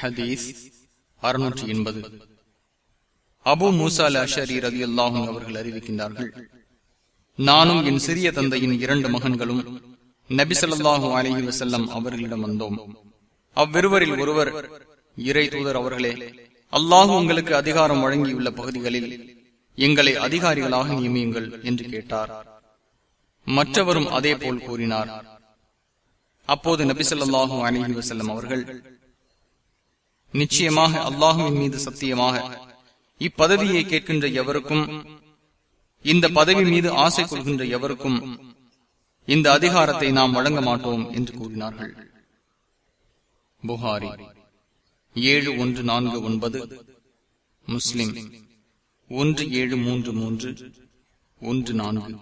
ஹதீஸ் அறுநூற்றி எண்பது. அபு மூசா அல் அஷரி ரதி அல்லாஹும் அவர்கள் அறிவிக்கின்றார்கள் நானும் என் சிறிய தந்தையின் இரண்டு மகன்களும் நபிசல்லாஹு அலஹி வசல்லம் அவர்களிடம் வந்தோம். அவ்விருவரில் ஒருவர் இறை தூதர் அவர்களே அல்லாஹு உங்களுக்கு அதிகாரம் வழங்கியுள்ள பகுதிகளில் எங்களை அதிகாரிகளாக நியமியுங்கள் என்று கேட்டார். மற்றவரும் அதே போல் கூறினார். அப்போது நபிசல்லாஹு அலஹி வசல்லம் அவர்கள் நிச்சயமாக அல்லாஹுவின் மீது சத்தியமாக. இப்பதவியை கேட்கின்ற எவருக்கும் இந்த பதவி மீது ஆசை கொள்கின்ற எவருக்கும் இந்த அதிகாரத்தை நாம் வழங்க மாட்டோம் என்று கூறினார்கள். புகாரி ஏழு ஒன்று நான்கு ஒன்பது முஸ்லிம் ஒன்று ஏழு மூன்று மூன்று ஒன்று நான்கு.